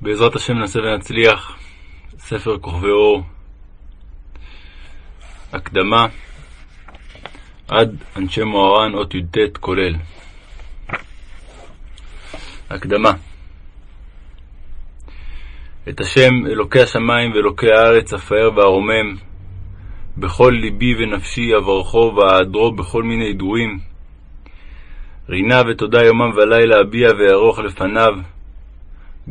בעזרת השם נעשה ונצליח, ספר כוכבי אור, הקדמה. עד אנשי מוהר"ן, אות י"ט כולל. הקדמה. את השם אלוקי השמיים ואלוקי הארץ הפאר והרומם, בכל ליבי ונפשי אברכו ואעדרו בכל מיני דורים. רינה ותודה יומם ולילה אביע וארוך לפניו,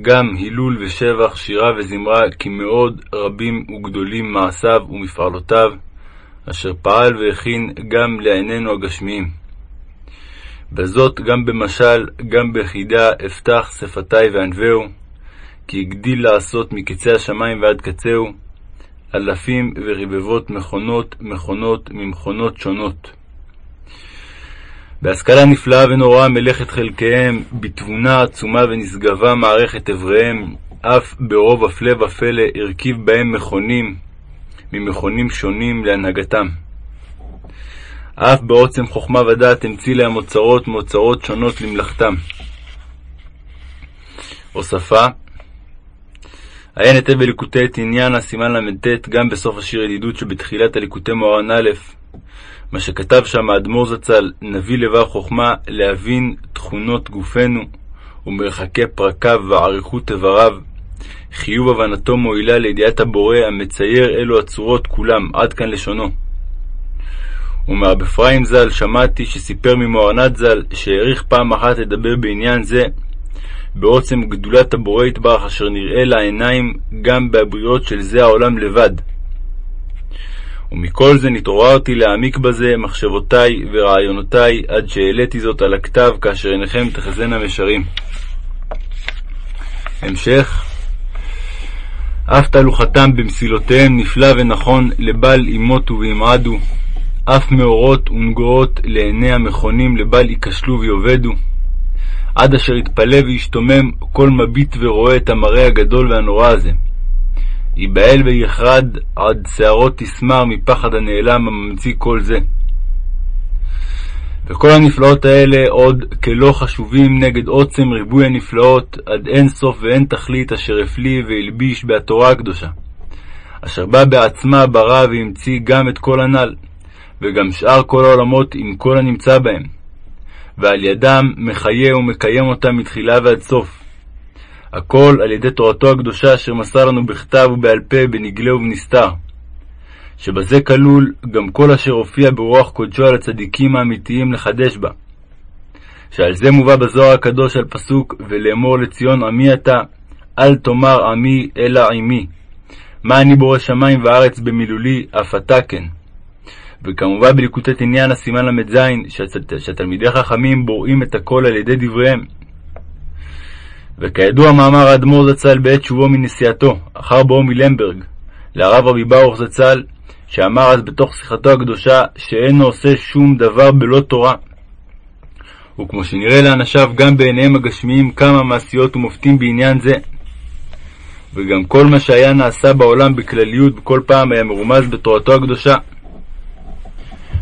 גם הילול ושבח, שירה וזמרה, כי מאוד רבים וגדולים מעשיו ומפעלותיו, אשר פעל והכין גם לעינינו הגשמיים. בזאת גם במשל, גם בחידה, אפתח שפתי וענווהו, כי הגדיל לעשות מקצה השמיים ועד קצהו, אלפים ורבבות מכונות, מכונות ממכונות שונות. בהשכלה נפלאה ונוראה מלאכת חלקיהם, בתבונה עצומה ונשגבה מערכת אבריהם, אף ברוב הפלא ופלא הרכיב בהם מכונים ממכונים שונים להנהגתם. אף בעוצם חוכמה ודעת המציא להם אוצרות מאוצרות שונות למלאכתם. הוספה עיין היטב בליקוטי עניין הסימן ל"ט, גם בסוף השיר ידידות שבתחילת הליקוטי מוהר"ן א', מה שכתב שם האדמו"ר זצ"ל, נביא לבב חוכמה להבין תכונות גופנו ומרחקי פרקיו ואריכות איבריו, חיוב הבנתו מועילה לידיעת הבורא המצייר אלו הצורות כולם, עד כאן לשונו. ומרב אפרים ז"ל שמעתי שסיפר ממוהרנת ז"ל שהעריך פעם אחת לדבר בעניין זה בעוצם גדולת הבורא יתברך אשר נראה לעיניים גם בבריאות של זה העולם לבד. ומכל זה נתעוררתי להעמיק בזה מחשבותיי ורעיונותיי עד שהעליתי זאת על הכתב כאשר עיניכם תחזינה משרים. המשך אף תהלוכתם במסילותיהם נפלא ונכון לבל ימותו וימעדו, אף מאורות ונגועות לעיני המכונים לבל ייכשלו ויאבדו. עד אשר יתפלא וישתומם כל מביט ורואה את המראה הגדול והנורא הזה. ייבהל ויחרד עד שערות תסמר מפחד הנעלם הממציא כל זה. וכל הנפלאות האלה עוד כלא חשובים נגד עוצם ריבוי הנפלאות עד אין סוף ואין תכלית אשר הפליא והלביש בהתורה הקדושה, אשר בא בעצמה ברא והמציא גם את כל הנ"ל, וגם שאר כל העולמות עם כל הנמצא בהם, ועל ידם מחיה ומקיים אותם מתחילה ועד סוף. הכל על ידי תורתו הקדושה אשר מסר לנו בכתב ובעל פה, בנגלה ובנסתר. שבזה כלול גם כל אשר הופיע ברוח קודשו על הצדיקים האמיתיים לחדש בה. שעל זה מובא בזוהר הקדוש על פסוק ולאמור לציון עמי אתה, אל תאמר עמי אלא עמי. מה אני בורא שמיים וארץ במילולי, אף אתה כן. וכמובן בליקוטי עניין הסימן ל"ז, שהתלמידי חכמים בוראים את הכל על ידי דבריהם. וכידוע מאמר האדמו"ר זצ"ל בעת שובו מנסיעתו, אחר בואו מלמברג, לרב רבי ברוך זצ"ל, שאמר אז בתוך שיחתו הקדושה שאינו עושה שום דבר בלא תורה. וכמו שנראה לאנשיו גם בעיניהם הגשמיים כמה מעשיות ומופתים בעניין זה. וגם כל מה שהיה נעשה בעולם בכלליות בכל פעם היה מרומז בתורתו הקדושה.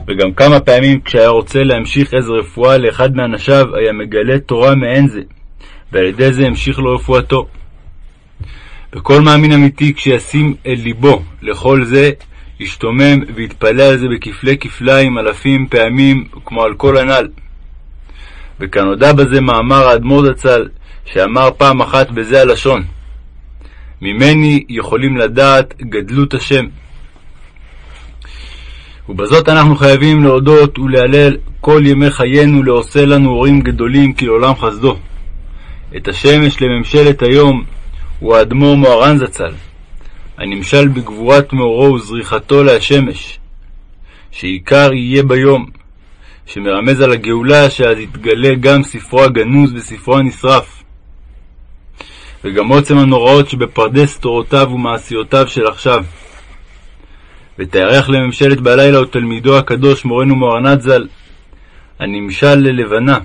וגם כמה פעמים כשהיה רוצה להמשיך איזו רפואה לאחד מאנשיו, היה מגלה תורה מעין זה, ועל ידי זה המשיך לו רפואתו. וכל מאמין אמיתי כשישים אל ליבו לכל זה, ישתומם ויתפלא על זה בכפלי כפליים אלפים פעמים כמו על כל הנ"ל. וכאן הודה בזה מאמר האדמו"ר זצ"ל, שאמר פעם אחת בזה הלשון: ממני יכולים לדעת גדלות השם. ובזאת אנחנו חייבים להודות ולהלל כל ימי חיינו לעושה לנו הורים גדולים כי לעולם חסדו. את השמש לממשלת היום הוא האדמו"ר מוהר"ן זצ"ל, הנמשל בגבורת מאורו וזריחתו להשמש, שעיקר יהיה ביום, שמרמז על הגאולה שאז יתגלה גם ספרו הגנוז וספרו הנשרף, וגם עוצם הנוראות שבפרדס תורותיו ומעשיותיו של עכשיו. ותארח לממשלת בלילה ותלמידו הקדוש מורנו מוהרנת ז"ל, הנמשל ללבנה,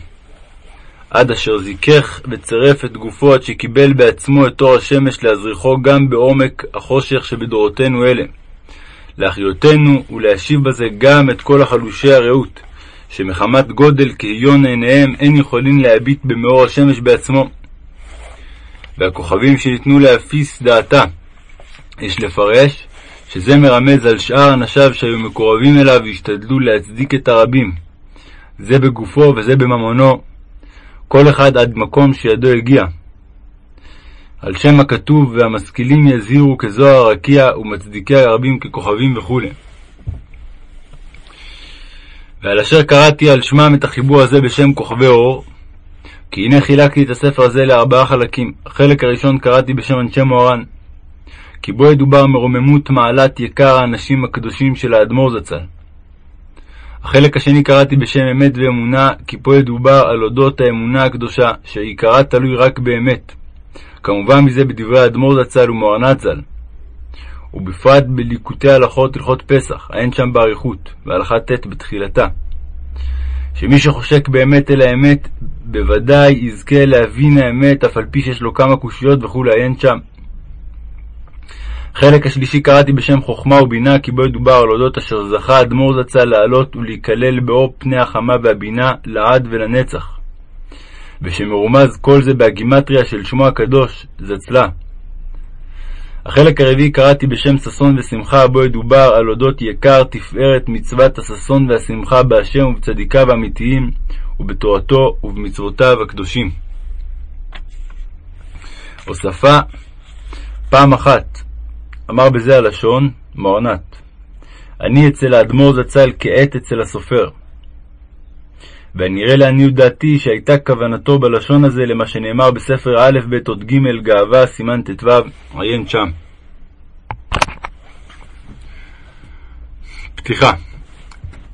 עד אשר זיכך וצירף את גופו עד שקיבל בעצמו את אור השמש להזריחו גם בעומק החושך שבדורותינו אלה, להחיותנו ולהשיב בזה גם את כל החלושי הרעות, שמחמת גודל כהיון עיניהם אין יכולים להביט במאור השמש בעצמו. והכוכבים שניתנו להפיס דעתה. יש לפרש שזה מרמז על שאר אנשיו שהיו מקורבים אליו והשתדלו להצדיק את הרבים, זה בגופו וזה בממונו, כל אחד עד מקום שידו הגיע. על שם הכתוב והמשכילים יזהירו כזוהר הרקיע ומצדיקי הרבים ככוכבים וכו'. ועל אשר קראתי על שמם את החיבור הזה בשם כוכבי אור, כי הנה חילקתי את הספר הזה לארבעה חלקים. החלק הראשון קראתי בשם אנשי מוהר"ן, כי בו ידובר מרוממות מעלת יקר האנשים הקדושים של האדמו"ר זצ"ל. החלק השני קראתי בשם אמת ואמונה, כי פה ידובר על אודות האמונה הקדושה, שעיקרה תלוי רק באמת. כמובן מזה בדברי האדמו"ר זצ"ל ומוהרנת ז"ל. ובפרט בליקוטי הלכות הלכות פסח, האין שם באריכות, והלכה ט' בתחילתה. שמי שחושק באמת אל האמת, בוודאי יזכה להבין האמת, אף על פי שיש לו כמה קושיות וכולי, אין שם. חלק השלישי קראתי בשם חוכמה ובינה, כי בו ידובר על אודות אשר זכה אדמו"ר זצ"ל לעלות ולהיכלל באור פני החמה והבינה לעד ולנצח. ושמרומז כל זה בהגימטריה של שמו הקדוש, זצלה. החלק הרביעי קראתי בשם ששון ושמחה, בו ידובר על אודות יקר תפארת מצוות הששון והשמחה בהשם ובצדיקיו האמיתיים, ובתורתו ובמצוותיו הקדושים. הוספה פעם אחת אמר בזה הלשון, מוארנת, אני אצל האדמו"ר זצ"ל כעת אצל הסופר. והנראה לעניות דעתי שהייתה כוונתו בלשון הזה למה שנאמר בספר א' ב' עוד ג' גאווה סימן ט"ו, עיין שם. פתיחה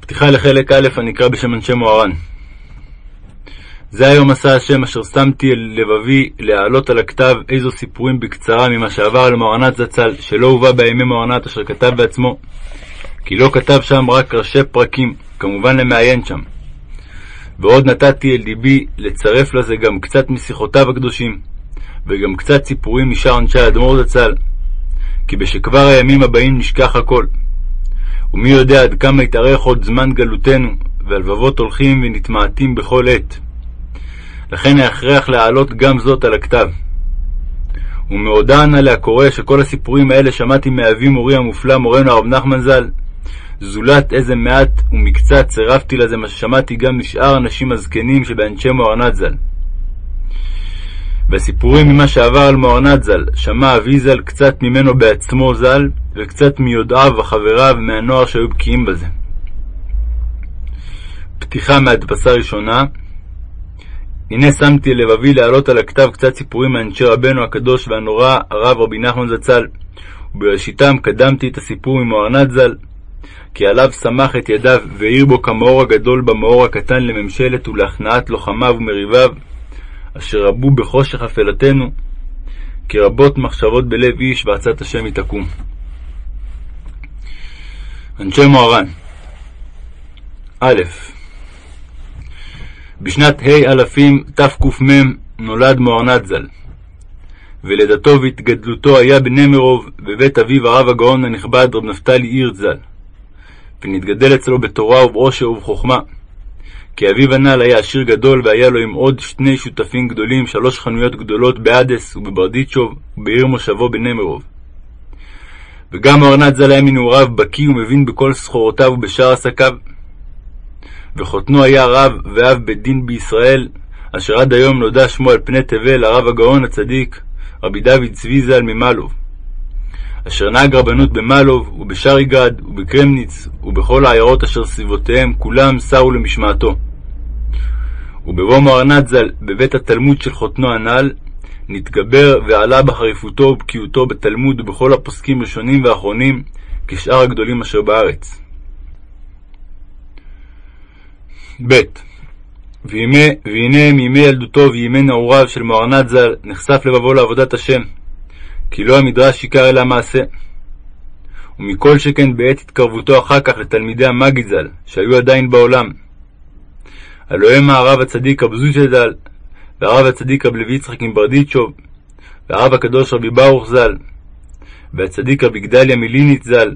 פתיחה לחלק א' הנקרא בשם אנשי מוהר"ן. זה היום עשה השם אשר שמתי אל לבבי להעלות על הכתב איזו סיפורים בקצרה ממה שעבר על מוהרנת זצ"ל, שלא הובא בימי מוהרנת אשר כתב בעצמו, כי לא כתב שם רק ראשי פרקים, כמובן למעיין שם. ועוד נתתי אל ליבי לצרף לזה גם קצת משיחותיו הקדושים, וגם קצת סיפורים משאר אנשי האדמו"ר זצ"ל, כי בשכבר הימים הבאים נשכח הכל. ומי יודע עד כמה יתארך עוד זמן גלותנו, והלבבות הולכים ונתמעטים בכל עת. לכן ההכרח להעלות גם זאת על הכתב. ומעודה נא להקורא שכל הסיפורים האלה שמעתי מאבי מורי המופלא, מורנו הרב נחמן ז"ל, זולת איזה מעט ומקצת צירפתי לזה מה ששמעתי גם משאר אנשים הזקנים שבאנשי מוהרנת ז"ל. והסיפורים ממה שעבר על מוהרנת ז"ל, שמע אבי ז"ל קצת ממנו בעצמו ז"ל, וקצת מיודעיו וחבריו מהנוער שהיו בקיאים בזה. פתיחה מהדפסה ראשונה הנה שמתי לבבי להעלות על הכתב קצת סיפורים מאנשי רבנו הקדוש והנורא, הרב רבי נחמן זצ"ל, ובראשיתם קדמתי את הסיפור ממוהרנת ז"ל, כי עליו סמך את ידיו והאיר בו כמאור הגדול במאור הקטן לממשלת ולהכנעת לוחמיו ומריביו, אשר רבו בחושך אפלתנו, כי רבות מחשבות בלב איש ועצת השם היא תקום. אנשי מוהר"ן א. בשנת ה' אלפים תק"מ נולד מוהרנת ז"ל, ולידתו והתגדלותו היה בנמרוב, בבית אביו הרב הגאון הנכבד רב נפתלי הירט ז"ל, ונתגדל אצלו בתורה ובעושר ובחוכמה. כי אביו הנ"ל היה עשיר גדול, והיה לו עם עוד שני שותפים גדולים שלוש חנויות גדולות באדס ובברדיצ'וב, ובעיר מושבו בנמרוב. וגם מוהרנת ז"ל היה מנעוריו בקיא ומבין בכל סחורותיו ובשאר עסקיו. וחותנו היה רב ואב בית דין בישראל, אשר עד היום נודע שמו על פני תבל, הרב הגאון הצדיק, רבי דוד צבי ז"ל ממלוב. אשר נהג רבנות במלוב, ובשריגרד, ובקרמניץ, ובכל העיירות אשר סביבותיהם, כולם סרו למשמעתו. ובבוא מוהרנת ז"ל, בבית התלמוד של חותנו הנ"ל, נתגבר ועלה בחריפותו ובקיאותו בתלמוד ובכל הפוסקים ראשונים ואחרונים, כשאר הגדולים אשר בארץ. ב. וימי, והנה מימי ילדותו וימי נעוריו של מוהרנת ז"ל נחשף לבבו לעבודת השם, כי לא המדרש עיקר אלא המעשה. ומכל שכן בעת התקרבותו אחר כך לתלמידי המגיד ז"ל, שהיו עדיין בעולם. הלא הם הרב הצדיק רב זושה ז"ל, והרב הצדיק רב לוי יצחק מברדיצ'וב, והרב הקדוש רבי ברוך ז"ל, והצדיק רבי גדליה מליניץ ז"ל,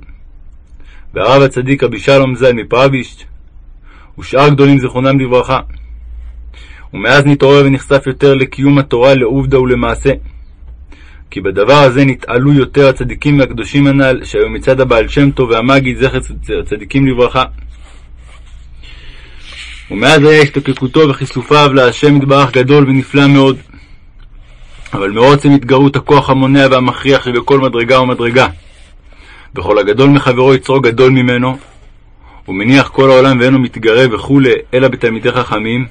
והרב הצדיק רבי שלום ז"ל מפרבישט, ושאר גדולים זיכרונם לברכה. ומאז נתעורר ונחשף יותר לקיום התורה לעובדה ולמעשה. כי בדבר הזה נתעלו יותר הצדיקים והקדושים הנ"ל, שהיו מצד הבעל שם טוב והמגיד זכר צדיקים לברכה. ומאז היה השתוקקותו וכיסופיו להשם יתברך גדול ונפלא מאוד. אבל מעוצם התגרות הכוח המונע והמכריח שבכל מדרגה ומדרגה. וכל הגדול מחברו יצרו גדול ממנו, ומניח כל העולם ואינו מתגרה וכולי, אלא בתלמידי חכמים.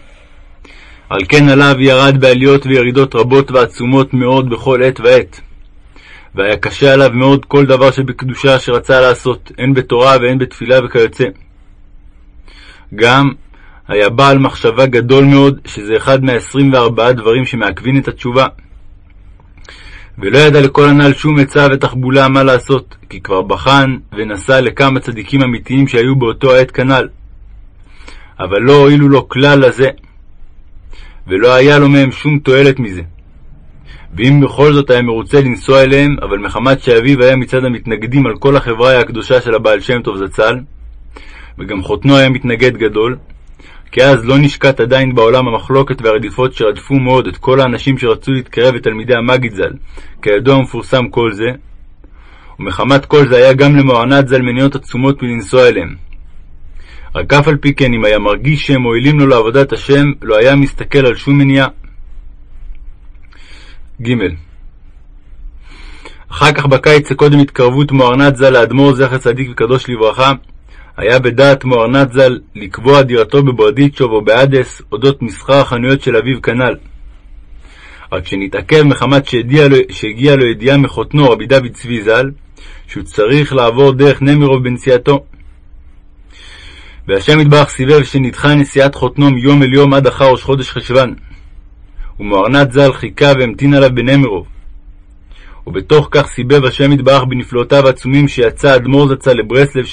על כן עליו ירד בעליות וירידות רבות ועצומות מאוד בכל עת ועת. והיה קשה עליו מאוד כל דבר שבקדושה שרצה לעשות, הן בתורה והן בתפילה וכיוצא. גם היה בעל מחשבה גדול מאוד, שזה אחד מהעשרים וארבעה דברים שמעכבים את התשובה. ולא ידע לכל הנ"ל שום עצה ותחבולה מה לעשות, כי כבר בחן ונסע לכמה צדיקים אמיתיים שהיו באותו העת כנ"ל. אבל לא הועילו לו כלל לזה, ולא היה לו מהם שום תועלת מזה. ואם בכל זאת היה מרוצה לנסוע אליהם, אבל מחמת שאביו היה מצד המתנגדים על כל החברה הקדושה של הבעל שם טוב זצ"ל, וגם חותנו היה מתנגד גדול, כי אז לא נשקט עדיין בעולם המחלוקת והרדיפות שרדפו מאוד את כל האנשים שרצו להתקרב לתלמידי המגיד ז"ל, כידוע ומפורסם כל זה, ומחמת כל זה היה גם למוענת ז"ל מניעות עצומות מלנסוע אליהם. רק אף על פי כן, אם היה מרגיש שהם מועילים לו לעבודת השם, לא היה מסתכל על שום מניעה. ג. אחר כך בקיץ שקודם התקרבות מוארנת ז"ל לאדמו"ר זכר צדיק וקדוש לברכה, היה בדעת מוארנת ז"ל לקבוע דירתו בבורדיצ'וב או באדס אודות מסחר החנויות של אביו כנ"ל. רק שנתעכב מחמת שהגיעה לו ידיעה מחותנו רבי דוד צבי ז"ל, שהוא צריך לעבור דרך נמירוב בנסיעתו. והשם יתברך סיבב שנדחה נסיעת חותנו מיום אל יום עד אחר ראש חודש חשוון. ומוארנת ז"ל חיכה והמתין עליו בנמירוב. ובתוך כך סיבב השם יתברך בנפלאותיו העצומים שיצא אדמו"ר זצ"ל לברסלב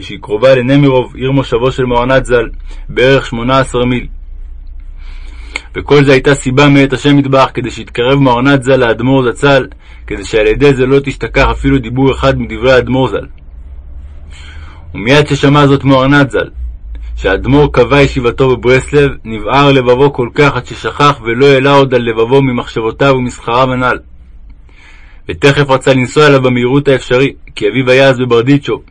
שהיא קרובה לנמירוב, עיר מושבו של מוארנת ז"ל, בערך שמונה עשר מיל. וכל זה הייתה סיבה מאת השם יתברך כדי שיתקרב מוארנת ז"ל לאדמו"ר זצ"ל, כדי שעל ידי זה לא תשתכח אפילו דיבור אחד מדברי האדמו"ר ז"ל. ומיד ששמע זאת מוארנת ז"ל, שהאדמו"ר קבע ישיבתו בברסלב, נבער לבבו כל כך עד ששכח ולא העלה עוד על לבבו ממחשבותיו ומסחריו הנ"ל. ותכף רצה לנסוע אליו במהירות האפשרי, כי אביו היה אז בברדיצ'ו.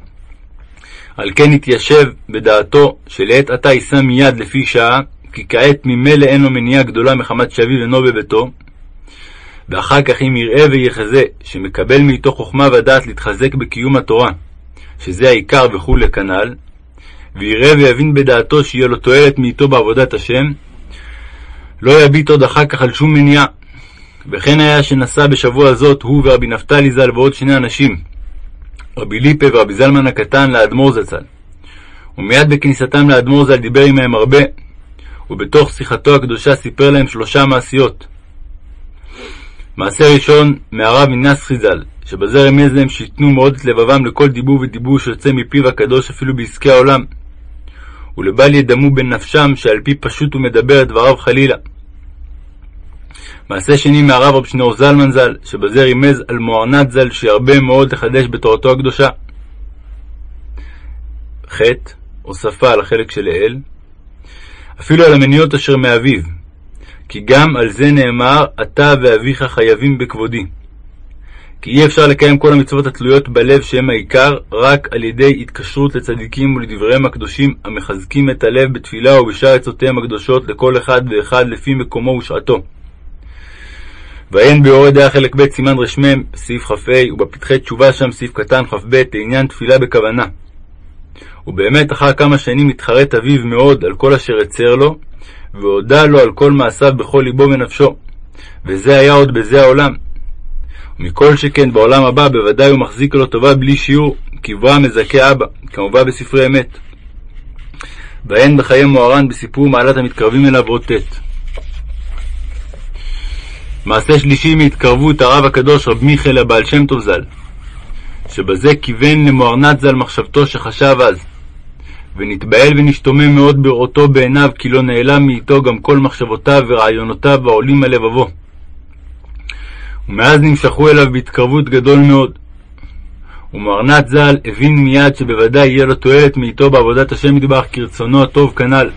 על כן התיישב בדעתו שלעת עתה ייסע מיד לפי שעה, כי כעת ממילא אין לו מניעה גדולה מחמת שאביו אינו בביתו, ואחר כך אם יראה ויחזה שמקבל מאיתו חוכמה ודעת להתחזק בקיום התורה, שזה העיקר וכולי כנ"ל, ויראה ויבין בדעתו שיהיה לו תועלת מאיתו בעבודת השם, לא יביט עוד אחר כך על שום מניעה, וכן היה שנסע בשבוע זאת הוא ורבי נפתלי ז"ל ועוד שני אנשים, רבי ליפה ורבי זלמן הקטן לאדמו"ר זצ"ל. ומיד בכניסתם לאדמו"ר ז"ל דיבר עמהם הרבה, ובתוך שיחתו הקדושה סיפר להם שלושה מעשיות. מעשה ראשון מהרב מנסחי ז"ל, שבזה רמז להם שיתנו מאוד את לבבם לכל דיבור ודיבור שיוצא מפיו הקדוש אפילו בעסקי העולם, ולבל ידמו בין נפשם שעל פי פשוט הוא מדבר את דבריו חלילה. מעשה שני מהרב רב שניאור זלמן ז"ל, שבזה רימז על מוארנת ז"ל שירבה מאוד לחדש בתורתו הקדושה. ח. הוספה על החלק שלעיל, אפילו על המניות אשר מאביו, כי גם על זה נאמר, אתה ואביך חייבים בכבודי. כי אי אפשר לקיים כל המצוות התלויות בלב שהם העיקר, רק על ידי התקשרות לצדיקים ולדבריהם הקדושים המחזקים את הלב בתפילה ובשאר עצותיהם הקדושות לכל אחד ואחד לפי מקומו ושעתו. ואין ביורה דעה חלק ב' סימן רמ, סעיף כ"ה, ובפתחי תשובה שם סעיף קטן כ"ב, לעניין תפילה בכוונה. ובאמת אחר כמה שנים התחרט אביו מאוד על כל אשר הצר לו, והודה לו על כל מעשיו בכל ליבו ונפשו. וזה היה עוד בזה העולם. ומכל שכן בעולם הבא בוודאי הוא מחזיק לו טובה בלי שיעור, קברה מזכה אבא, כמובן בספרי אמת. ואין בחיי מוהר"ן בסיפור מעלת המתקרבים אליו עוד ט'. מעשה שלישי מהתקרבות הרב הקדוש רב מיכאל הבעל שם טוב ז"ל, שבזה כיוון למוארנת ז"ל מחשבתו שחשב אז, ונתבהל ונשתומם מאוד בראותו בעיניו, כי לא נעלם מאיתו גם כל מחשבותיו ורעיונותיו העולים על לבבו. ומאז נמשכו אליו בהתקרבות גדול מאוד. ומוארנת ז"ל הבין מיד שבוודאי יהיה לו תועלת מאיתו בעבודת השם יתברך כרצונו הטוב כנ"ל.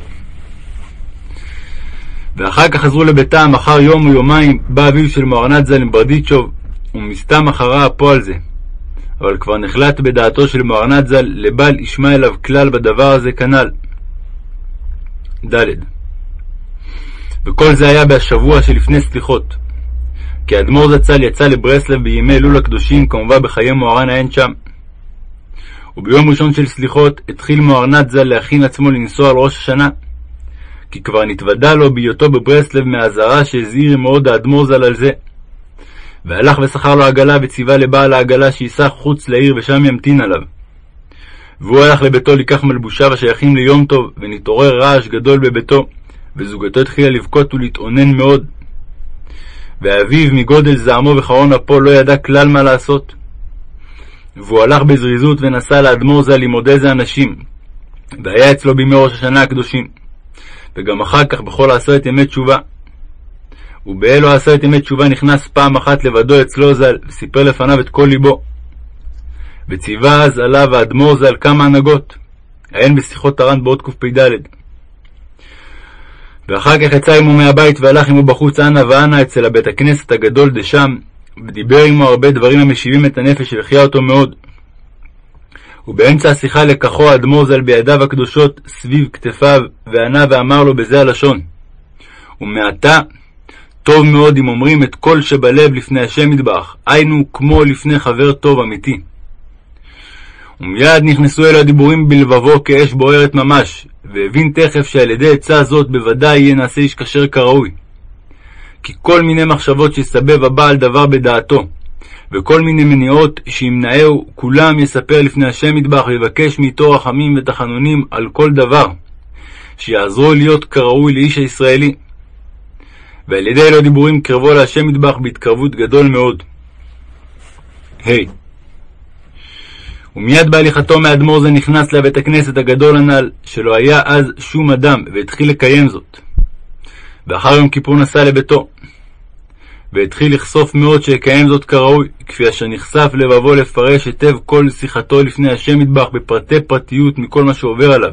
ואחר כך חזרו לביתם, אחר יום או יומיים בא אביו של מוארנת ז"ל עם ברדיצ'וב, ומסתם אחרה הפועל זה. אבל כבר נחלט בדעתו של מוהרנת ז"ל לבל ישמע אליו כלל בדבר הזה כנ"ל. ד. וכל זה היה בשבוע שלפני סליחות. כי האדמו"ר זצ"ל יצא לברסלב בימי אלול הקדושים, כמובן בחיי מוהר"ן העין שם. וביום ראשון של סליחות התחיל מוהרנת ז"ל להכין עצמו לנסוע על ראש השנה. כי כבר נתוודע לו בהיותו בברסלב מהאזהרה שהזהיר מאוד האדמו"ר ז"ל על זה. והלך ושכר לו עגלה וציווה לבעל העגלה שייסע חוץ לעיר ושם ימתין עליו. והוא הלך לביתו לקח מלבושיו השייכים ליום טוב, ונתעורר רעש גדול בביתו, וזוגתו התחילה לבכות ולהתאונן מאוד. ואביו מגודל זעמו וחרון אפו לא ידע כלל מה לעשות. והוא הלך בזריזות ונסע לאדמו"ר ז"ל עם עוד איזה אנשים, והיה אצלו בימי ראש השנה הקדושים, וגם אחר כך בכל עשרת ימי תשובה. ובאלו עשרת ימי תשובה נכנס פעם אחת לבדו אצלו ז"ל, וסיפר לפניו את כל ליבו. וציווה אז עליו האדמו"ר ז"ל כמה הנהגות, העין בשיחות הר"ן בעוד קפ"ד. ואחר כך יצא עמו מהבית והלך עמו בחוץ אנה ואנה אצל הבית הכנסת הגדול דשם, ודיבר עמו הרבה דברים המשיבים את הנפש והחייה אותו מאוד. ובאמצע השיחה לקחו האדמו"ר ז"ל בידיו הקדושות סביב כתפיו, וענה ואמר לו בזה הלשון: ומעתה טוב מאוד אם אומרים את כל שבלב לפני השם יתברך, היינו כמו לפני חבר טוב אמיתי. ומיד נכנסו אלו הדיבורים בלבבו כאש בוערת ממש, והבין תכף שעל ידי עצה זאת בוודאי יהיה נעשה איש כשר כראוי. כי כל מיני מחשבות שיסבב הבעל דבר בדעתו, וכל מיני מניעות שימנעהו, כולם יספר לפני השם יתברך ויבקש מאיתו רחמים ותחנונים על כל דבר, שיעזרו להיות כראוי לאיש הישראלי. ועל ידי אלו הדיבורים קרבו להשם יתברך בהתקרבות גדול מאוד. ה. Hey. ומיד בהליכתו מאדמו"ר זה נכנס לבית הכנסת הגדול הנ"ל, שלא היה אז שום אדם, והתחיל לקיים זאת. ואחר יום כיפור נסע לביתו. והתחיל לחשוף מאוד שיקיים זאת כראוי, כפי אשר נחשף לבבו לפרש היטב כל שיחתו לפני השם מטבח בפרטי פרטיות מכל מה שעובר עליו.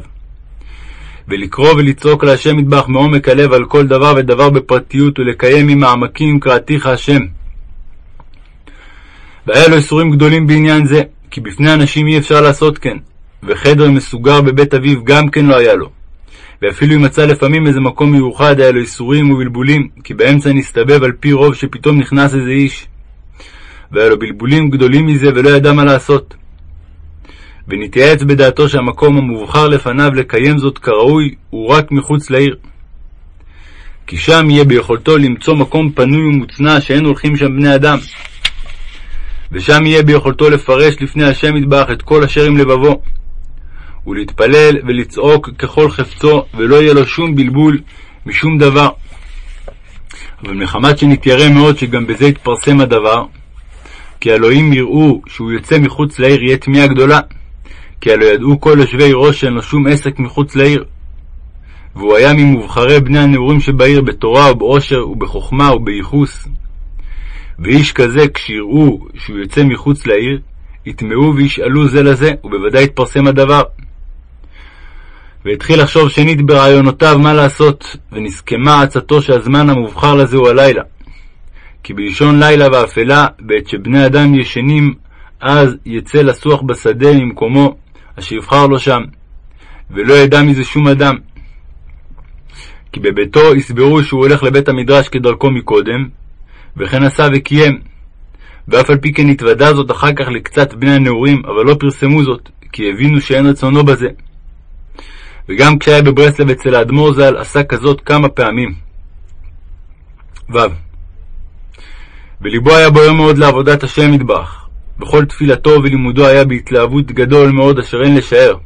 ולקרוא ולצעוק להשם מטבח מעומק הלב על כל דבר ודבר בפרטיות, ולקיים ממעמקים קראתיך השם. והיה לו איסורים גדולים בעניין זה, כי בפני אנשים אי אפשר לעשות כן, וחדר מסוגר בבית אביו גם כן לא היה לו. ואפילו אם מצא לפעמים איזה מקום מיוחד, היה לו איסורים ובלבולים, כי באמצע נסתבב על פי רוב שפתאום נכנס איזה איש. והיה לו בלבולים גדולים מזה, ולא ידע מה לעשות. ונתייעץ בדעתו שהמקום המובחר לפניו לקיים זאת כראוי, הוא רק מחוץ לעיר. כי שם יהיה ביכולתו למצוא מקום פנוי ומוצנע שאין הולכים שם בני אדם. ושם יהיה ביכולתו לפרש לפני השם יתברך את כל אשר עם לבבו, ולהתפלל ולצעוק ככל חפצו, ולא יהיה לו שום בלבול משום דבר. אבל מחמת שנתיירא מאוד שגם בזה יתפרסם הדבר, כי הלואים יראו שהוא יוצא מחוץ לעיר יהיה תמיהה גדולה, כי הלא ידעו כל יושבי ראש שאין לו שום עסק מחוץ לעיר. והוא היה ממובחרי בני הנעורים שבעיר בתורה ובעושר ובחוכמה ובייחוס. ואיש כזה, כשיראו שהוא יוצא מחוץ לעיר, יטמעו וישאלו זה לזה, ובוודאי יתפרסם הדבר. והתחיל לחשוב שנית ברעיונותיו מה לעשות, ונסכמה עצתו שהזמן המובחר לזה הוא הלילה. כי באישון לילה ואפלה, בעת שבני אדם ישנים, אז יצא לסוח בשדה ממקומו, אשר יבחר לו שם, ולא ידע מזה שום אדם. כי בביתו יסברו שהוא הולך לבית המדרש כדרכו מקודם, וכן עשה וקיים. ואף על פי כן התוודה זאת אחר כך לקצת בני הנעורים, אבל לא פרסמו זאת, כי הבינו שאין רצונו בזה. וגם כשהיה בברסלב אצל האדמו"ר ז"ל, עשה כזאת כמה פעמים. ו. וליבו היה בוער מאוד לעבודת השם מטבח. בכל תפילתו ולימודו היה בהתלהבות גדול מאוד אשר אין לשער.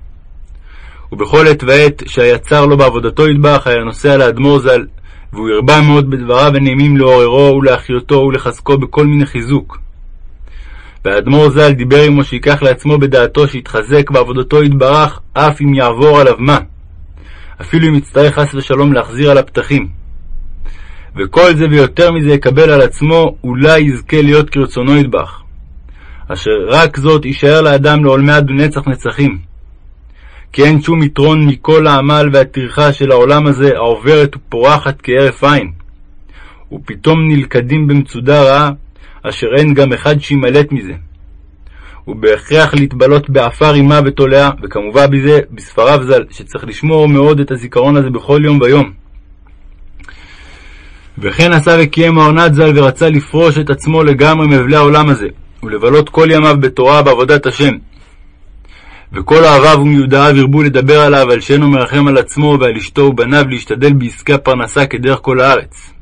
ובכל עת ועת שהיה צר לו בעבודתו יטבח, היה נוסע לאדמו"ר ז"ל, והוא הרבה מאוד בדבריו הנעימים לעוררו ולהחיותו ולחזקו בכל מיני חיזוק. והאדמו"ר ז"ל דיבר עמו שיקח לעצמו בדעתו שיתחזק בעבודתו יתברך, אף אם יעבור עליו מה. אפילו אם יצטרך חס ושלום להחזיר על הפתחים. וכל זה ויותר מזה יקבל על עצמו, אולי יזכה להיות כרצונו ידבח. אשר רק זאת יישאר לאדם לעולמי עד נצח נצחים. כי אין שום יתרון מכל העמל והטרחה של העולם הזה העוברת ופורחת כהרף עין. ופתאום נלכדים במצודה רעה, אשר אין גם אחד שימלט מזה. ובהכרח להתבלות בעפר אימה ותולעה, וכמובן בזה בספריו ז"ל, שצריך לשמור מאוד את הזיכרון הזה בכל יום ויום. וכן עשה וקיים האורנת ז"ל ורצה לפרוש את עצמו לגמרי מאבלי העולם הזה, ולבלות כל ימיו בתורה בעבודת השם. וכל אוהביו ומיודעיו הרבו לדבר עליו, על שאינו מרחם על עצמו ועל אשתו ובניו להשתדל בעסקי הפרנסה כדרך כל הארץ.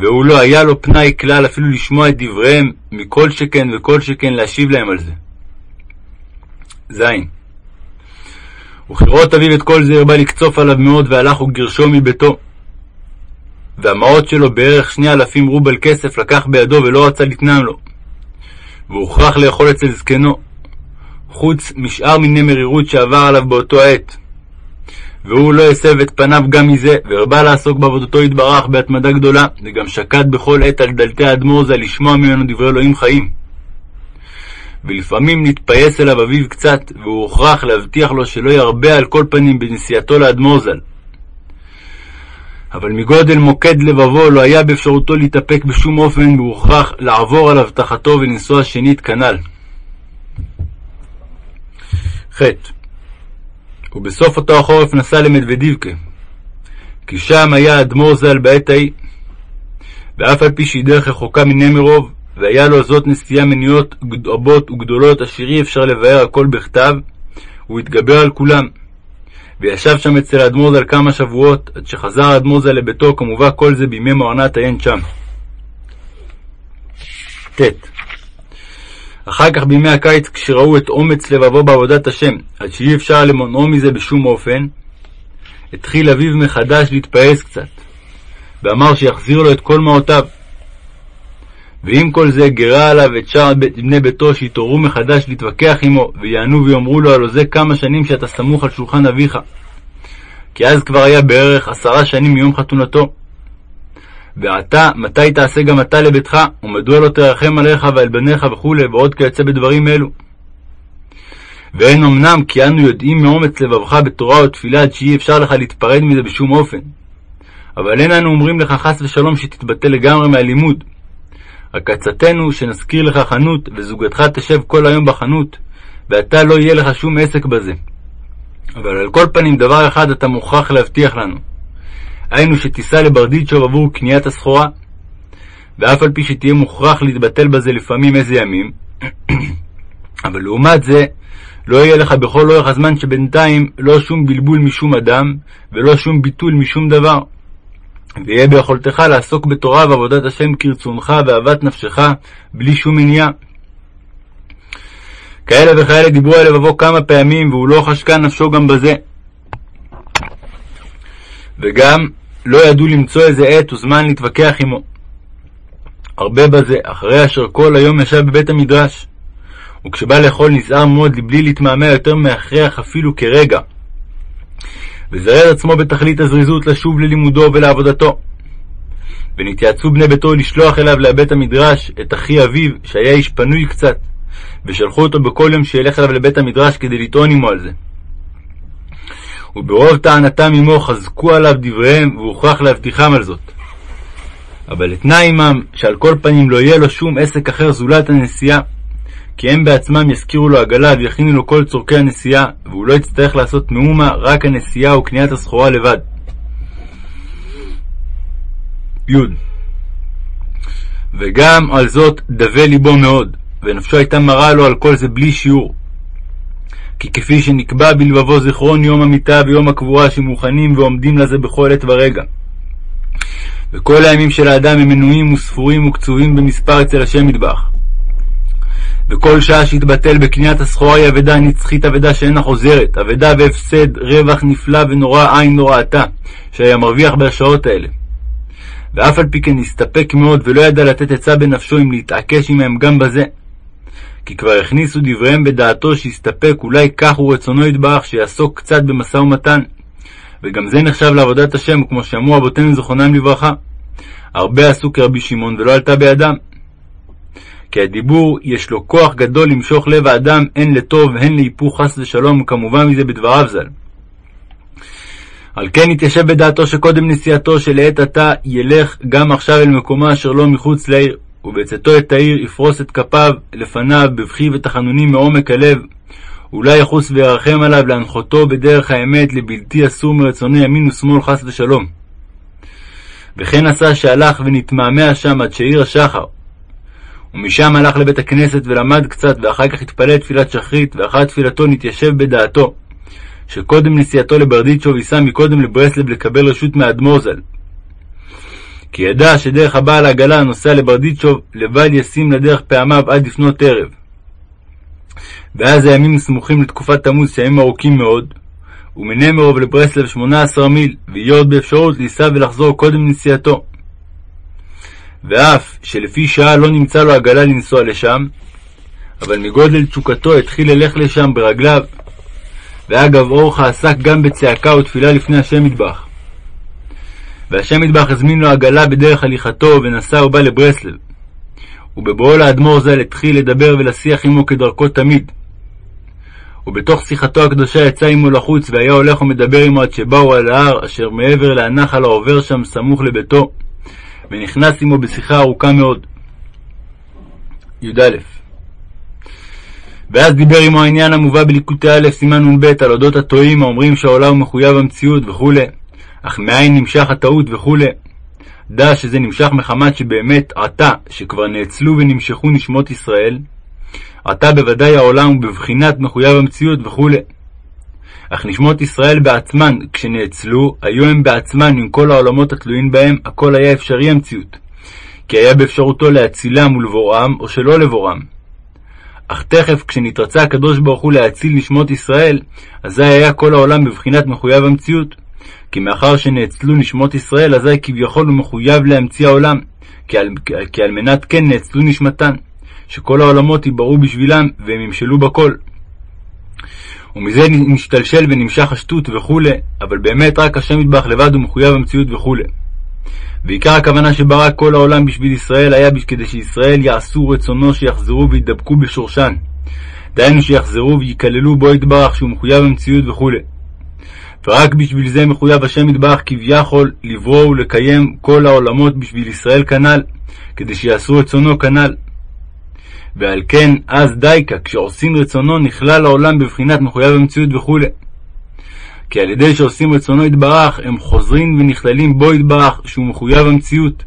והוא לא היה לו פנאי כלל אפילו לשמוע את דבריהם, מכל שכן וכל שכן להשיב להם על זה. ז. וכראות אביו את כל זה הרבה לקצוף עליו מאוד, והלך וגרשו מביתו. והמעות שלו בערך שני אלפים רובל כסף לקח בידו ולא רצה לתנם לו. והוכרח לאכול אצל זקנו, חוץ משאר מיני מרירות שעבר עליו באותו עת. והוא לא הסב את פניו גם מזה, והרבה לעסוק בעבודתו יתברך בהתמדה גדולה, וגם שקד בכל עת על דלתי האדמו"ר זה לשמוע ממנו דברי אלוהים חיים. ולפעמים נתפייס אליו אביו קצת, והוא הוכרח להבטיח לו שלא ירבה על כל פנים בנסיעתו לאדמו"ר ז"ל. אבל מגודל מוקד לבבו לא היה באפשרותו להתאפק בשום אופן, והוא הוכרח לעבור על הבטחתו ולנסוע שנית כנ"ל. ח. ובסוף אותו החורף נסע למדוודיבקה, כי שם היה אדמו"ר ז"ל בעת ההיא, ואף על פי שהיא דרך רחוקה מנמרוב, והיה לו זאת נסיעה מניות רבות וגדולות, אשר אי אפשר לבאר הכל בכתב, הוא התגבר על כולם. וישב שם אצל האדמו"ר ז"ל כמה שבועות, עד שחזר האדמו"ר ז"ל לביתו, כמובן כל זה בימי מוארנת עיין שם. ט. אחר כך בימי הקיץ, כשראו את אומץ לבבו בעבודת השם, עד שאי אפשר למונעו מזה בשום אופן, התחיל אביו מחדש להתפעס קצת, ואמר שיחזיר לו את כל מעותיו. ועם כל זה גרה עליו את שאר בני ביתו שיתעוררו מחדש להתווכח עמו, ויענו ויאמרו לו הלא זה כמה שנים שאתה סמוך על שולחן אביך. כי אז כבר היה בערך עשרה שנים מיום חתונתו. ועתה, מתי תעשה גם אתה לביתך, ומדוע לא תרחם עליך ועל בניך וכו', ועוד כיוצא בדברים אלו. ואין אמנם כי אנו יודעים מאומץ לבבך בתורה ותפילה עד שאי אפשר לך להתפרד מזה בשום אופן. אבל אין אנו אומרים לך חס ושלום שתתבטל לגמרי מהלימוד. רק עצתנו שנזכיר לך חנות, וזוגתך תשב כל היום בחנות, ועתה לא יהיה לך שום עסק בזה. אבל על כל פנים דבר אחד אתה מוכרח להבטיח לנו. היינו שתיסע לברדיצ'וב עבור קניית הסחורה, ואף על פי שתהיה מוכרח להתבטל בזה לפעמים איזה ימים, אבל לעומת זה, לא יהיה לך בכל אורך הזמן שבינתיים לא שום בלבול משום אדם, ולא שום ביטול משום דבר. ויהיה ביכולתך לעסוק בתורה ועבודת השם כרצונך ואהבת נפשך, בלי שום מניעה. כאלה וכאלה דיברו על לבבו כמה פעמים, והוא לא חשקה נפשו גם בזה. וגם לא ידעו למצוא איזה עת וזמן להתווכח עמו. הרבה בזה, אחרי אשר כל היום ישב בבית המדרש. וכשבא לאכול נזהר מאוד לבלי להתמהמה יותר מהכרח אפילו כרגע. וזרז עצמו בתכלית הזריזות לשוב ללימודו ולעבודתו. ונתייעצו בני ביתו לשלוח אליו לבית המדרש את אחי אביו, שהיה איש פנוי קצת, ושלחו אותו בכל יום שילך אליו לבית המדרש כדי לטעון עמו על זה. וברוב טענתם עמו חזקו עליו דבריהם, והוכרח להבטיחם על זאת. אבל לתנאי עמם, שעל כל פנים לא יהיה לו שום עסק אחר זולת הנסיעה, כי הם בעצמם יזכירו לו עגלה ויכינו לו כל צורכי הנסיעה, והוא לא יצטרך לעשות מאומה, רק הנסיעה וקניית הסחורה לבד. י. וגם על זאת דווה ליבו מאוד, ונפשו הייתה מרה לו על כל זה בלי שיעור. כי כפי שנקבע בלבבו זיכרון יום המיטה ויום הקבורה שמוכנים ועומדים לזה בכל עת ורגע. וכל הימים של האדם הם מנויים וספורים וקצובים במספר אצל השם מטבח. וכל שעה שיתבטל בקניית הסחורה היא אבדה נצחית, אבדה שאינה חוזרת, אבדה והפסד, רווח נפלא ונורא עין לא ראתה, שהיה מרוויח בשעות האלה. ואף על פי כן נסתפק מאוד ולא ידע לתת עצה בנפשו אם להתעקש עמהם גם בזה. כי כבר הכניסו דבריהם בדעתו שיסתפק, אולי כך הוא רצונו יתברך, שיעסוק קצת במשא ומתן. וגם זה נחשב לעבודת השם, כמו שאמרו אבותינו זכרונם לברכה. הרבה עשו כרבי שמעון ולא עלתה בידם. כי הדיבור יש לו כוח גדול למשוך לב האדם הן לטוב הן להיפוך חס ושלום, וכמובן מזה בדבריו ז"ל. על כן התיישב בדעתו שקודם נסיעתו שלעת עתה ילך גם עכשיו אל מקומו אשר לא מחוץ לעיר, ובצאתו את העיר יפרוס את כפיו לפניו בבכי ותחנונים מעומק הלב, אולי יחוס וירחם עליו להנחותו בדרך האמת לבלתי אסור מרצונו ימין ושמאל חס ושלום. וכן עשה שהלך ונתמהמה שם עד שהעיר השחר. ומשם הלך לבית הכנסת ולמד קצת, ואחר כך התפלל תפילת שחרית, ואחר תפילתו נתיישב בדעתו, שקודם נסיעתו לברדיצ'וב ייסע מקודם לברסלב לקבל רשות מאדמו"ר ז"ל. כי ידע שדרך הבעל העגלה הנוסע לברדיצ'וב לבד ישים לדרך פעמיו עד לפנות ערב. ואז הימים סמוכים לתקופת תמוז שהימים ארוכים מאוד, ומנמרוב לברסלב שמונה עשר מיל, ויהיה עוד באפשרות לנסוע ולחזור קודם נסיעתו. ואף שלפי שעה לא נמצא לו עגלה לנסוע לשם, אבל מגודל תשוקתו התחיל ללך לשם ברגליו, ואגב אורחה עסק גם בצעקה ותפילה לפני השם מטבח. והשם מטבח הזמין לו עגלה בדרך הליכתו, ונסע ובא לברסלב. ובבואו לאדמו"ר ז"ל התחיל לדבר ולשיח עמו כדרכו תמיד. ובתוך שיחתו הקדושה יצא עמו לחוץ, והיה הולך ומדבר עמו עד שבאו על ההר, אשר מעבר לנחל העובר שם סמוך לביתו, ונכנס עמו בשיחה ארוכה מאוד. י"א ואז דיבר עמו העניין המובא בליקוטי א', סימן נ"ב, על אודות הטועים האומרים שהעולם מחויב המציאות וכו', אך מאין נמשך הטעות וכו'. דע שזה נמשך מחמת שבאמת עתה, שכבר נאצלו ונמשכו נשמות ישראל, עתה בוודאי העולם הוא בבחינת מחויב המציאות וכו'. אך נשמות ישראל בעצמן, כשנאצלו, היו הם בעצמן עם כל העולמות התלויים בהם, הכל היה אפשרי המציאות. כי היה באפשרותו להצילם ולבוראם, או שלא לבוראם. אך תכף כשנתרצה הקדוש ברוך הוא להציל נשמות ישראל, אזי היה כל העולם בבחינת מחויב המציאות. כי מאחר שנאצלו נשמות ישראל, אזי כביכול הוא מחויב להמציא העולם, כי על, כי על מנת כן נאצלו נשמתן, שכל העולמות ייבראו בשבילם, והם ימשלו בכל. ומזה נשתלשל ונמשך השטות וכו', אבל באמת רק השם יתברך לבד הוא מחויב המציאות וכו'. ועיקר הכוונה שברא כל העולם בשביל ישראל היה כדי שישראל יעשו רצונו שיחזרו וידבקו בשורשן. דהיינו שיחזרו ויקללו בו יתברך שהוא מחויב המציאות וכו'. ורק בשביל זה מחויב השם יתברך כביכול לברוא ולקיים כל העולמות בשביל ישראל כנ"ל, כדי שיעשו רצונו כנ"ל. ועל כן אז דייקה, כשעושים רצונו נכלל העולם בבחינת מחויב המציאות וכו'. כי על ידי שעושים רצונו יתברך, הם חוזרים ונכללים בו יתברך, שהוא מחויב המציאות.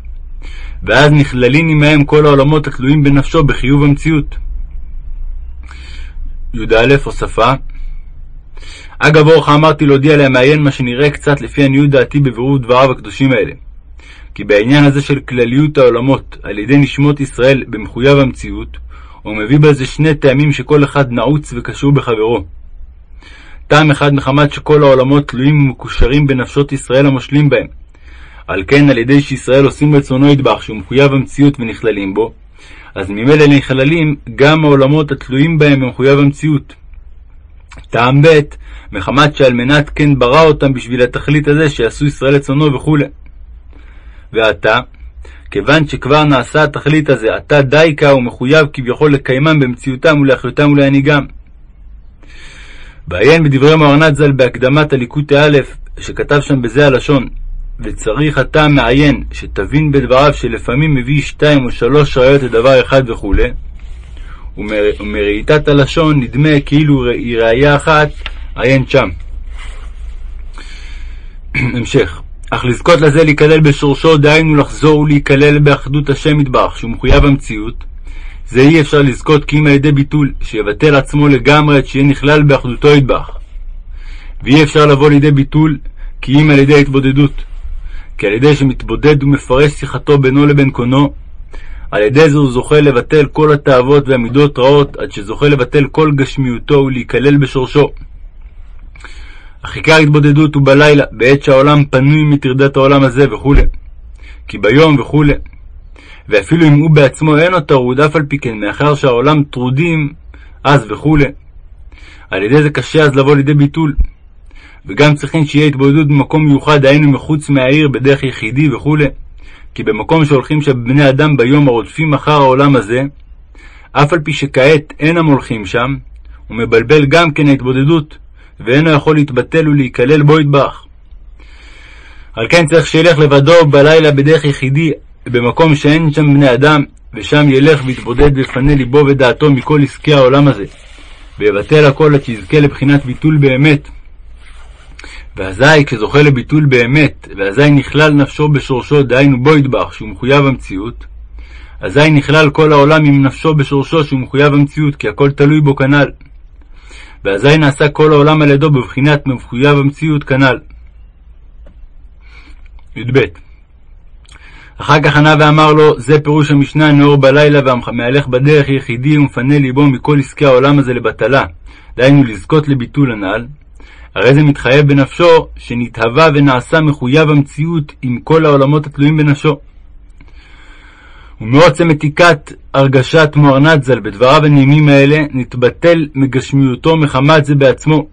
ואז נכללים עמהם כל העולמות התלויים בנפשו בחיוב המציאות. י"א הוספה אגב אורחה אמרתי להודיע למעיין מה שנראה קצת לפי עניות דעתי בבירור דבריו הקדושים האלה. כי בעניין הזה של כלליות העולמות על ידי נשמות ישראל במחויב המציאות, הוא מביא בזה שני טעמים שכל אחד נעוץ וקשור בחברו. טעם אחד מחמת שכל העולמות תלויים ומקושרים בנפשות ישראל המושלים בהם. על כן, על ידי שישראל עושים רצונו ידבח, שהוא מחויב המציאות ונכללים בו, אז ממילא נכללים גם העולמות התלויים בהם במחויב המציאות. טעם ב', מחמת שעל מנת כן ברא אותם בשביל התכלית הזה שיעשו ישראל רצונו וכו'. ועתה, כיוון שכבר נעשה התכלית הזה, עתה דייקה ומחויב כביכול לקיימם במציאותם ולהחיותם ולהנהיגם. בעיין בדברי מוהרנת ז"ל בהקדמת הליקוטי א', שכתב שם בזה הלשון, וצריך אתה מעיין, שתבין בדבריו שלפעמים מביא שתיים או שלוש ראיות לדבר אחד וכו', ומר... ומראיתת הלשון נדמה כאילו היא ראייה אחת, עיין שם. המשך אך לזכות לזה להיכלל בשורשו, דהיינו לחזור ולהיכלל באחדות השם יתברך, שהוא מחויב המציאות, זה אי אפשר לזכות כי אם על ידי ביטול, שיבטל עצמו לגמרי עד שיהיה נכלל באחדותו יתברך. ואי אפשר לבוא לידי ביטול כי אם על ידי התבודדות. כי על ידי שמתבודד ומפרש שיחתו בינו לבין קונו, על ידי זה הוא זוכה לבטל כל התאוות והמידות רעות, עד שזוכה לבטל כל גשמיותו ולהיכלל בשורשו. אך עיקר התבודדות הוא בלילה, בעת שהעולם פנוי מטרדת העולם הזה וכו', כי ביום וכו'. ואפילו אם הוא בעצמו אינו טרוד, אף על פי כן, מאחר שהעולם טרודים, אז וכו'. על ידי זה קשה אז לבוא לידי ביטול. וגם צריכים שיהיה התבודדות במקום מיוחד, דהיינו מחוץ מהעיר, בדרך יחידי וכו'. כי במקום שהולכים שם בני אדם ביום הרודפים אחר העולם הזה, אף על פי שכעת אינם הולכים שם, הוא מבלבל גם כן ההתבודדות, ואינו יכול להתבטל ולהיכלל בו יתברך. על כן צריך שילך לבדו בלילה בדרך יחידי, במקום שאין שם בני אדם, ושם ילך ויתבודד ויפנה ליבו ודעתו מכל עסקי העולם הזה, ויבטל הכל עד שיזכה לבחינת ביטול באמת. ואזי כשזוכה לביטול באמת, ואזי נכלל נפשו בשורשו, דהיינו בו ידבח, שהוא מחויב המציאות, אזי נכלל כל העולם עם נפשו בשורשו שהוא מחויב המציאות, כי הכל תלוי בו כנ"ל. ואזי נעשה כל העולם על ידו בבחינת מחויב המציאות כנ"ל. י"ב אחר כך ענה ואמר לו, זה פירוש המשנה נאור בלילה והמהלך בדרך יחידי ומפנה ליבו מכל עסקי העולם הזה לבטלה, דהיינו לזכות לביטול הנ"ל, הרי זה מתחייב בנפשו שנתהווה ונעשה מחויב המציאות עם כל העולמות התלויים בנפשו. ומעוצם מתיקת הרגשת מוהרנת ז"ל בדבריו הנעימים האלה, נתבטל מגשמיותו מחמת זה בעצמו.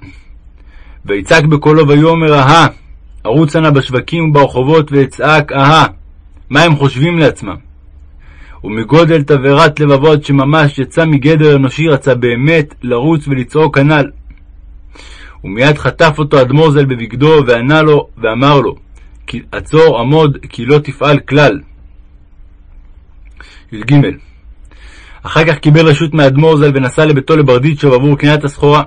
ויצעק בקולו ויאמר אהה, ארוץ נא בשווקים וברחובות ואצעק אהה, מה הם חושבים לעצמם? ומגודל תבערת לבבו עד שממש יצא מגדר אנושי רצה באמת לרוץ ולצעוק כנ"ל. ומיד חטף אותו אדמו"ר ז"ל בבגדו וענה לו ואמר לו, עצור עמוד כי לא תפעל כלל. י"ג אחר כך קיבל רשות מאדמו"ר ז"ל ונסע לביתו לברדיצ'וב עבור קניית הסחורה.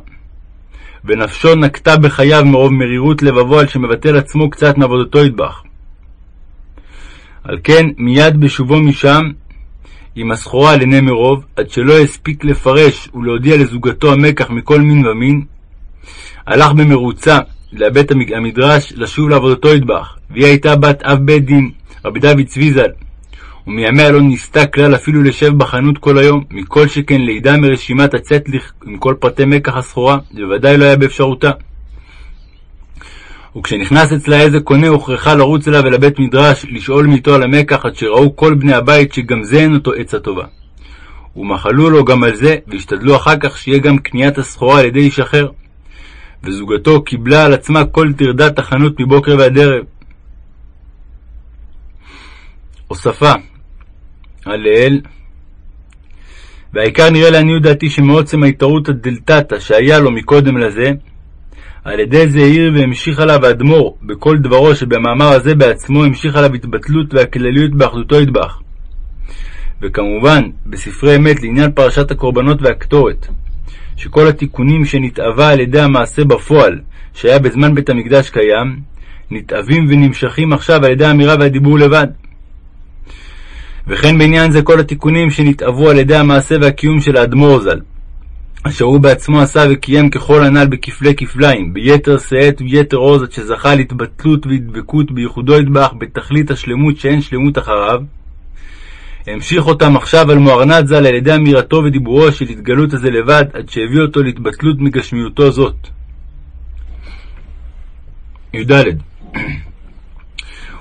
ונפשו נקטה בחייו מרוב מרירות לבבו על שמבטל עצמו קצת מעבודתו ידבח. על כן מיד בשובו משם עם הסחורה לעיני מרוב, עד שלא הספיק לפרש ולהודיע לזוגתו המקח מכל מין ומין, הלך במרוצה לבית המדרש לשוב לעבודתו ידבח, והיא הייתה בת אב בית דין, רבי דוד צבי ז"ל, ומימיה לא ניסתה כלל אפילו לשב בחנות כל היום, מכל שכן לידה מרשימת הצטליך עם כל פרטי מקח הסחורה, בוודאי לא היה באפשרותה. וכשנכנס אצלה איזה קונה הוכרחה לרוץ אליו אל הבית מדרש לשאול מיתו על המקח עד שראו כל בני הבית שגם זה אין אותו עצה טובה. ומחלו לו גם על זה והשתדלו אחר כך שיהיה גם קניית הסחורה על ידי איש אחר. וזוגתו קיבלה על עצמה כל טרדת החנות מבוקר ועד ערב. הוספה הלל והעיקר נראה לעניות דעתי שמעוצם ההתערות הדלתתא שהיה לו מקודם לזה, על ידי זה העיר והמשיך עליו האדמו"ר בכל דברו שבמאמר הזה בעצמו המשיך עליו התבטלות והכלליות באחדותו ידבח. וכמובן, בספרי אמת לעניין פרשת הקורבנות והקטורת, שכל התיקונים שנתאווה על ידי המעשה בפועל, שהיה בזמן בית המקדש קיים, נתאווים ונמשכים עכשיו על ידי האמירה והדיבור לבד. וכן בעניין זה כל התיקונים שנתאוו על ידי המעשה והקיום של האדמו"ר ז"ל, אשר הוא בעצמו עשה וקיים ככל הנ"ל בכפלי כפליים, ביתר שאת ויתר עוז, עד שזכה להתבטלות והדבקות בייחודו ידבח בתכלית השלמות שאין שלמות אחריו, המשיך אותם עכשיו על מוארנת ז"ל על ידי אמירתו ודיבורו של התגלות הזה לבד, עד שהביא אותו להתבטלות מגשמיותו זאת. י"ד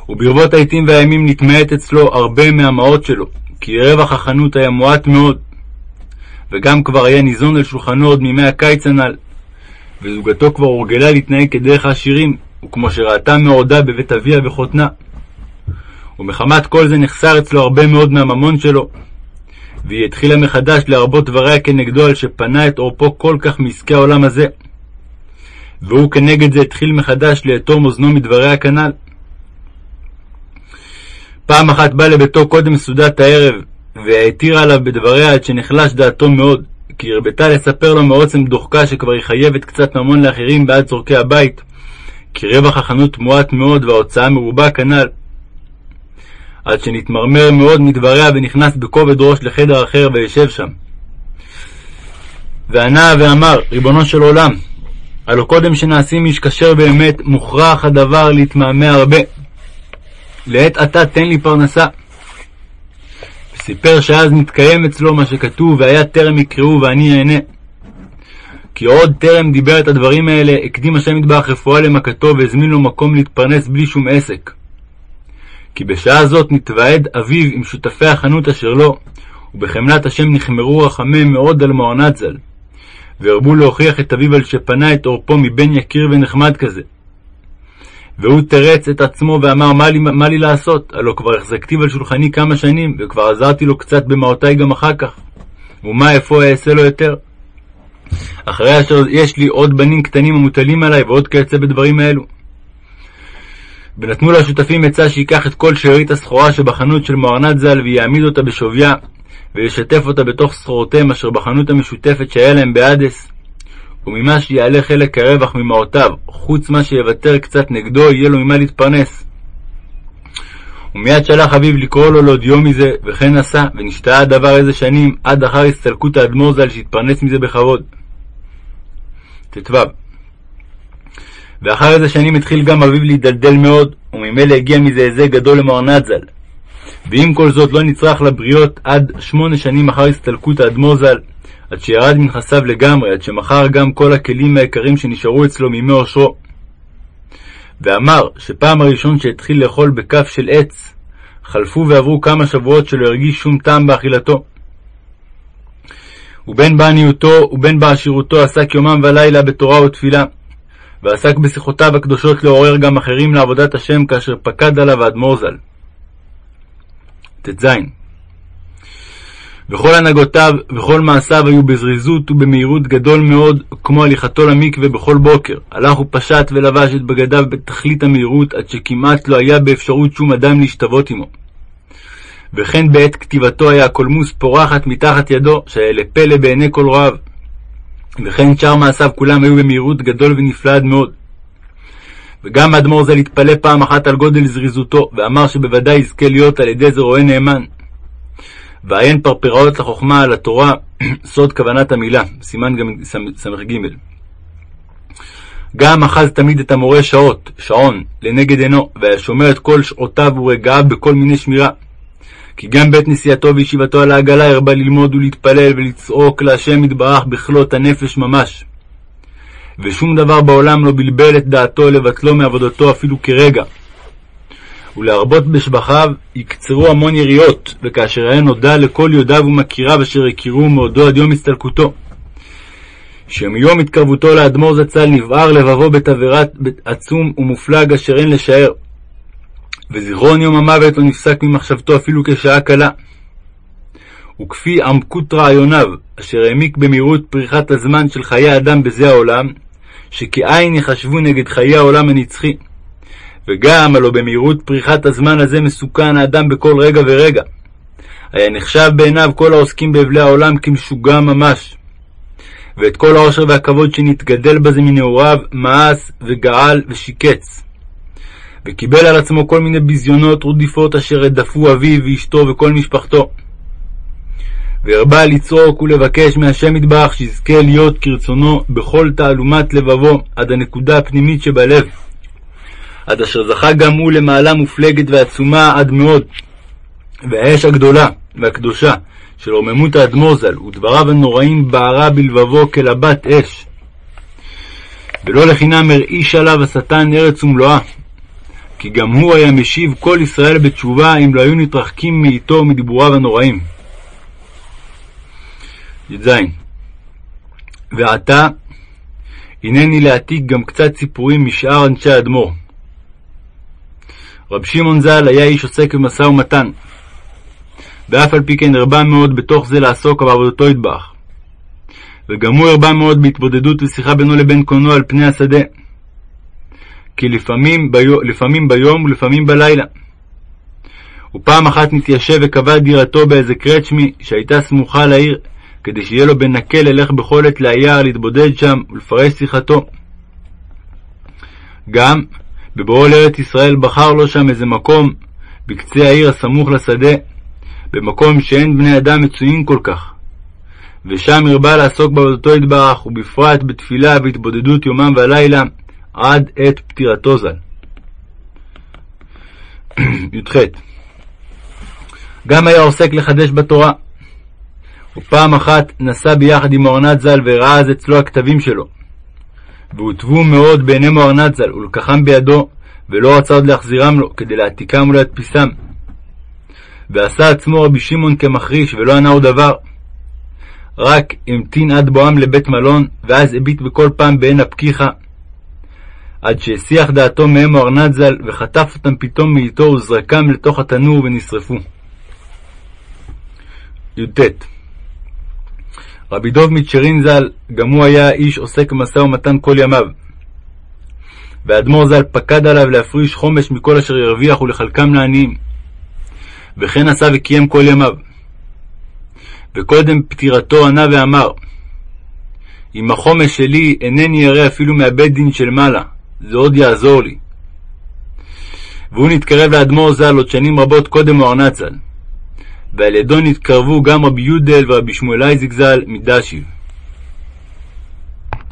וברבות העתים והימים נתמעט אצלו הרבה מהמעות שלו, כי רווח החנות היה מועט מאוד, וגם כבר היה ניזון על שולחנו עוד מימי הקיץ הנ"ל, וזוגתו כבר הורגלה להתנהג כדרך העשירים, וכמו שראתה מעודה בבית אביה וחותנה. ומחמת כל זה נחסר אצלו הרבה מאוד מהממון שלו, והיא התחילה מחדש להרבות דבריה כנגדו על שפנה את עורפו כל כך מעסקי העולם הזה. והוא כנגד זה התחיל מחדש לאטום אוזנו מדבריה כנ"ל. פעם אחת בא לביתו קודם סעודת הערב, והעתירה עליו בדבריה עד שנחלש דעתו מאוד, כי הרבתה לספר לו מעוצם דוחקה שכבר היא חייבת קצת ממון לאחרים בעד צורכי הבית, כי רווח החנות מועט מאוד וההוצאה מרובה כנ"ל. עד שנתמרמר מאוד מדבריה ונכנס בכובד ראש לחדר אחר וישב שם. וענה ואמר, ריבונו של עולם, הלא קודם שנעשים איש כשר באמת, מוכרח הדבר להתמהמה הרבה. לעת עתה תן לי פרנסה. וסיפר שאז נתקיים אצלו מה שכתוב, והיה טרם יקראו ואני אענה. כי עוד טרם דיבר את הדברים האלה, הקדים השם מטבח רפואה למכתו והזמין לו מקום להתפרנס בלי שום עסק. כי בשעה זאת נתוועד אביו עם שותפי החנות אשר לו, ובחמלת השם נחמרו רחמיהם מאוד על מוענת ז"ל, והרבו להוכיח את אביו על שפנה את עורפו מבן יקיר ונחמד כזה. והוא תרץ את עצמו ואמר מה לי, מה לי לעשות, הלא כבר החזקתיו על שולחני כמה שנים, וכבר עזרתי לו קצת במעותיי גם אחר כך. ומה איפה אעשה לו יותר? אחרי אשר יש לי עוד בנים קטנים המוטלים עליי, ועוד כיוצא בדברים האלו. ונתנו לשותפים עצה שייקח את כל שארית הסחורה שבחנות של מוארנת ז"ל ויעמיד אותה בשוויה, וישתף אותה בתוך סחורותיהם אשר בחנות המשותפת שהיה להם באדס, וממה שיעלה חלק הרווח ממעותיו, חוץ מה שיוותר קצת נגדו, יהיה לו ממה להתפרנס. ומיד שלח אביו לקרוא לו להודיעו מזה, וכן עשה, ונשתהה הדבר איזה שנים, עד אחר הסתלקות האדמו"ר ז"ל, שהתפרנס מזה בכבוד. ט"ו ואחר איזה שנים התחיל גם אביו להידלדל מאוד, וממילא הגיע מזה היזק גדול למוהרנת ז"ל. ועם כל זאת לא נצרך לבריות עד שמונה שנים אחר הסתלקות האדמו"ר ז"ל, עד שירד מנכסיו לגמרי, עד שמכר גם כל הכלים היקרים שנשארו אצלו מימי עושרו. ואמר שפעם הראשון שהתחיל לאכול בכף של עץ, חלפו ועברו כמה שבועות שלא הרגיש שום טעם באכילתו. ובין בעניותו ובין בעשירותו עסק יומם ולילה בתורה ותפילה, ועסק בשיחותיו הקדושות לעורר גם אחרים לעבודת השם כאשר פקד עליו האדמו"ר ז"ל. ט"ז וכל הנהגותיו וכל מעשיו היו בזריזות ובמהירות גדול מאוד, כמו הליכתו למקווה בכל בוקר. הלך ופשט ולבש את בגדיו בתכלית המהירות, עד שכמעט לא היה באפשרות שום אדם להשתוות עמו. וכן בעת כתיבתו היה הקולמוס פורחת מתחת ידו, שהיה לפלא בעיני כל רועיו. וכן שאר מעשיו כולם היו במהירות גדול ונפלא מאוד. וגם האדמו"ר ז"ל התפלא פעם אחת על גודל זריזותו, ואמר שבוודאי יזכה להיות על ידי זה רועה נאמן. ועיין פרפראות לחוכמה על התורה, סוד כוונת המילה, סימן גם ס"ג. גם אחז תמיד את המורה שעות, שעון, לנגד עינו, והיה שומר את כל שעותיו ורגעיו בכל מיני שמירה. כי גם בעת נסיעתו וישיבתו על העגלה הרבה ללמוד ולהתפלל ולצעוק להשם יתברך בכלות הנפש ממש. ושום דבר בעולם לא בלבל את דעתו לבטלו מעבודתו אפילו כרגע. ולהרבות בשבחיו יקצרו המון יריות, וכאשר היה נודע לכל יודעיו ומכיריו אשר הכירוהו מעודו עד יום הסתלקותו. שמיום התקרבותו לאדמו"ר זצ"ל נבער לבבו בתבערת עצום ומופלג אשר אין לשער. וזיכרון יום המוות לא נפסק ממחשבתו אפילו כשעה קלה. וכפי עמקות רעיוניו, אשר העמיק במהירות פריחת הזמן של חיי האדם בזה העולם, שכעין יחשבו נגד חיי העולם הנצחי. וגם הלא במהירות פריחת הזמן הזה מסוכן האדם בכל רגע ורגע. היה נחשב בעיניו כל העוסקים באבלי העולם כמשוגע ממש. ואת כל העושר והכבוד שנתגדל בזה מנעוריו, מאס וגעל ושיקץ. וקיבל על עצמו כל מיני ביזיונות רדיפות אשר רדפו אביו ואשתו וכל משפחתו. והרבה לצעוק ולבקש מהשם יתברך שיזכה להיות כרצונו בכל תעלומת לבבו עד הנקודה הפנימית שבלב. עד אשר זכה גם הוא למעלה מופלגת ועצומה עד מאוד. והאש הגדולה והקדושה של רוממות האדמו"ר ז"ל ודבריו הנוראים בערה בלבבו כלבת אש. ולא לחינם הרעיש עליו השטן ארץ ומלואה, כי גם הוא היה משיב כל ישראל בתשובה אם לא היו נתרחקים מאיתו ומדיבוריו הנוראים. י"ז ועתה הנני להעתיק גם קצת סיפורים משאר אנשי האדמו"ר. רב שמעון ז"ל היה איש עוסק במשא ומתן, ואף על פי כן הרבה מאוד בתוך זה לעסוק בעבודתו ידבח. וגם הוא הרבה מאוד בהתבודדות ושיחה בינו לבין קונו על פני השדה. כי לפעמים, ביום, לפעמים ביום ולפעמים בלילה. ופעם אחת נתיישב וקבע דירתו באיזה קרצ'מי שהייתה סמוכה לעיר, כדי שיהיה לו בנקל ללך בכל עת ליער להתבודד שם ולפרש שיחתו. גם בבואו לארץ ישראל בחר לו שם איזה מקום בקצה העיר הסמוך לשדה, במקום שאין בני אדם מצויים כל כך. ושם הרבה לעסוק בעבודתו יתברך, ובפרט בתפילה והתבודדות יומם ולילה, עד עת פטירתו ז"ל. י"ח גם היה עוסק לחדש בתורה. ופעם אחת נסע ביחד עם מוארנת ז"ל וראה אז אצלו הכתבים שלו. והוטבו מאוד בעיני מוארנת ז"ל, ולקחם בידו, ולא רצה עוד להחזירם לו, כדי להעתיקם ולהדפיסם. ועשה עצמו רבי שמעון כמחריש, ולא ענה עוד דבר. רק המתין עד בואם לבית מלון, ואז הביט בכל פעם בעין הפקיחה, עד שהסיח דעתו מהם ארנד ז"ל, וחטף אותם פתאום מאיתו וזרקם לתוך התנור ונשרפו. י"ט רבי דוב מצ'רין ז"ל, גם הוא היה איש עוסק במשא ומתן כל ימיו. ואדמו"ר ז"ל פקד עליו להפריש חומש מכל אשר ירוויח ולחלקם לעניים. וכן עשה וקיים כל ימיו. וקודם פטירתו ענה ואמר, עם החומש שלי אינני ירא אפילו מהבית דין של מעלה, זה עוד יעזור לי. והוא נתקרב לאדמו"ר ז"ל עוד שנים רבות קודם מוארנת ז"ל. ועל ידו נתקרבו גם רבי יודל ורבי שמואל אייזיק ז"ל מדשיב.